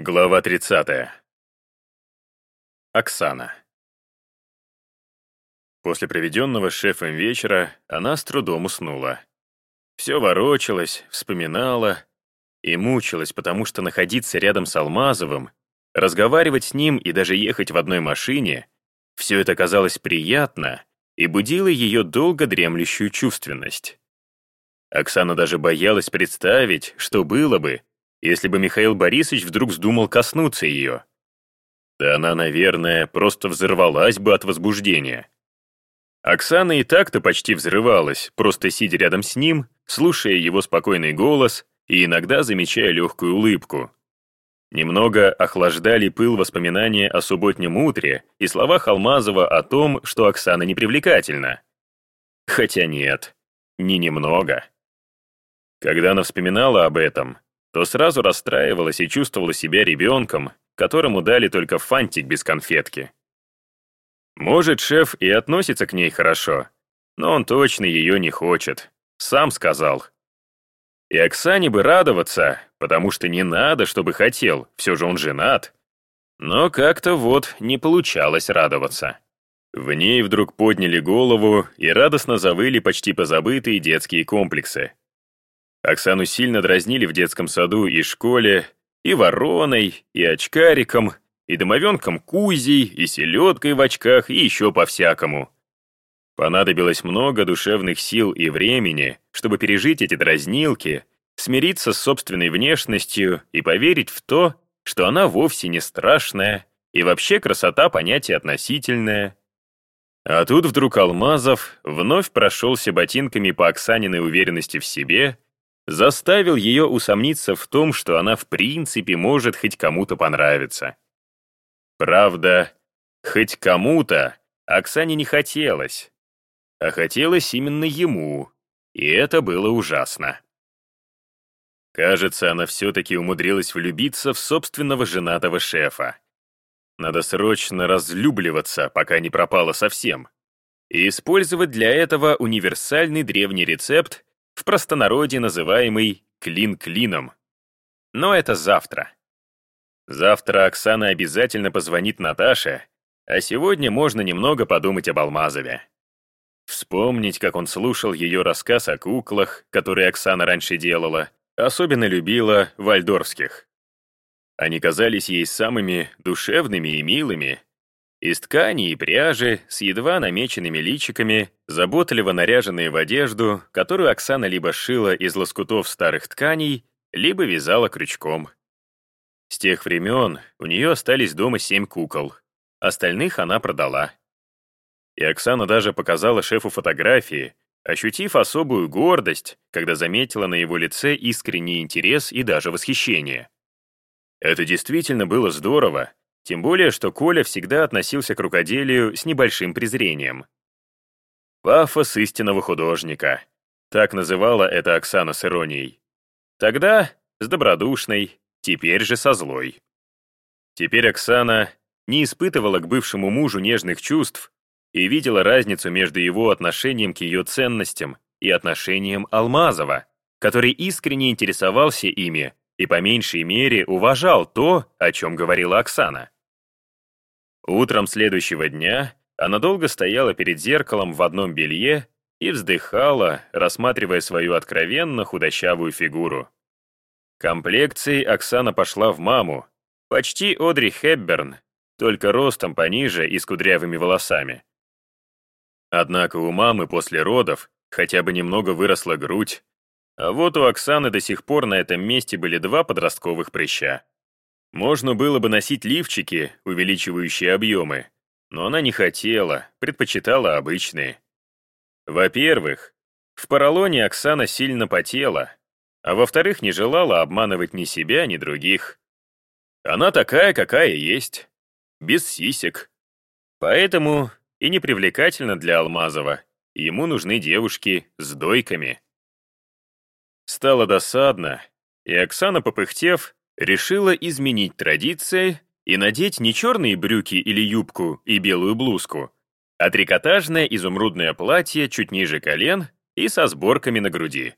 Глава 30. Оксана. После проведенного шефом вечера она с трудом уснула. Все ворочалась, вспоминала и мучилась, потому что находиться рядом с Алмазовым, разговаривать с ним и даже ехать в одной машине — все это казалось приятно и будило ее долго дремлющую чувственность. Оксана даже боялась представить, что было бы, если бы Михаил Борисович вдруг вздумал коснуться ее. Да она, наверное, просто взорвалась бы от возбуждения. Оксана и так-то почти взрывалась, просто сидя рядом с ним, слушая его спокойный голос и иногда замечая легкую улыбку. Немного охлаждали пыл воспоминания о субботнем утре и словах Алмазова о том, что Оксана непривлекательна. Хотя нет, не немного. Когда она вспоминала об этом, то сразу расстраивалась и чувствовала себя ребенком, которому дали только фантик без конфетки. Может, шеф и относится к ней хорошо, но он точно ее не хочет. Сам сказал. И Оксане бы радоваться, потому что не надо, чтобы хотел, все же он женат. Но как-то вот не получалось радоваться. В ней вдруг подняли голову и радостно завыли почти позабытые детские комплексы. Оксану сильно дразнили в детском саду и школе, и вороной, и очкариком, и домовенком Кузей, и селедкой в очках, и еще по-всякому. Понадобилось много душевных сил и времени, чтобы пережить эти дразнилки, смириться с собственной внешностью и поверить в то, что она вовсе не страшная, и вообще красота понятие относительное. А тут вдруг Алмазов вновь прошелся ботинками по Оксаниной уверенности в себе заставил ее усомниться в том, что она в принципе может хоть кому-то понравиться. Правда, хоть кому-то Оксане не хотелось, а хотелось именно ему, и это было ужасно. Кажется, она все-таки умудрилась влюбиться в собственного женатого шефа. Надо срочно разлюбливаться, пока не пропала совсем, и использовать для этого универсальный древний рецепт в простонародье называемый «клин клином». Но это завтра. Завтра Оксана обязательно позвонит Наташе, а сегодня можно немного подумать об Алмазове. Вспомнить, как он слушал ее рассказ о куклах, которые Оксана раньше делала, особенно любила вальдорфских. Они казались ей самыми душевными и милыми, из ткани и пряжи, с едва намеченными личиками, заботливо наряженные в одежду, которую Оксана либо шила из лоскутов старых тканей, либо вязала крючком. С тех времен у нее остались дома семь кукол. Остальных она продала. И Оксана даже показала шефу фотографии, ощутив особую гордость, когда заметила на его лице искренний интерес и даже восхищение. Это действительно было здорово, тем более, что Коля всегда относился к рукоделию с небольшим презрением. «Пафос истинного художника», — так называла это Оксана с иронией. Тогда с добродушной, теперь же со злой. Теперь Оксана не испытывала к бывшему мужу нежных чувств и видела разницу между его отношением к ее ценностям и отношением Алмазова, который искренне интересовался ими и по меньшей мере уважал то, о чем говорила Оксана. Утром следующего дня она долго стояла перед зеркалом в одном белье и вздыхала, рассматривая свою откровенно худощавую фигуру. Комплекцией Оксана пошла в маму, почти Одри Хепберн, только ростом пониже и с кудрявыми волосами. Однако у мамы после родов хотя бы немного выросла грудь, а вот у Оксаны до сих пор на этом месте были два подростковых прыща. Можно было бы носить лифчики, увеличивающие объемы, но она не хотела, предпочитала обычные. Во-первых, в поролоне Оксана сильно потела, а во-вторых, не желала обманывать ни себя, ни других. Она такая, какая есть, без сисек. Поэтому и не привлекательна для Алмазова, ему нужны девушки с дойками. Стало досадно, и Оксана, попыхтев, решила изменить традиции и надеть не черные брюки или юбку и белую блузку, а трикотажное изумрудное платье чуть ниже колен и со сборками на груди.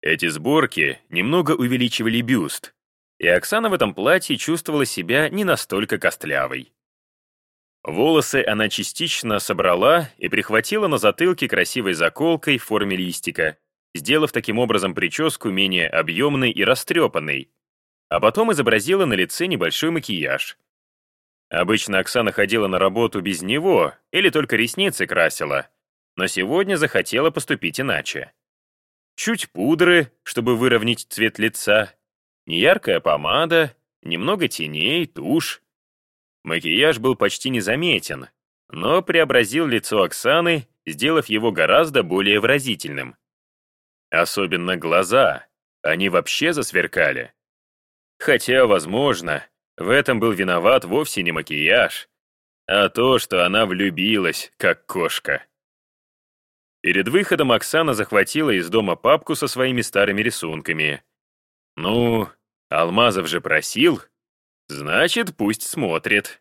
Эти сборки немного увеличивали бюст, и Оксана в этом платье чувствовала себя не настолько костлявой. Волосы она частично собрала и прихватила на затылке красивой заколкой в форме листика, сделав таким образом прическу менее объемной и растрепанной, а потом изобразила на лице небольшой макияж. Обычно Оксана ходила на работу без него или только ресницы красила, но сегодня захотела поступить иначе. Чуть пудры, чтобы выровнять цвет лица, неяркая помада, немного теней, тушь. Макияж был почти незаметен, но преобразил лицо Оксаны, сделав его гораздо более выразительным. Особенно глаза, они вообще засверкали. Хотя, возможно, в этом был виноват вовсе не макияж, а то, что она влюбилась, как кошка. Перед выходом Оксана захватила из дома папку со своими старыми рисунками. Ну, Алмазов же просил, значит, пусть смотрит.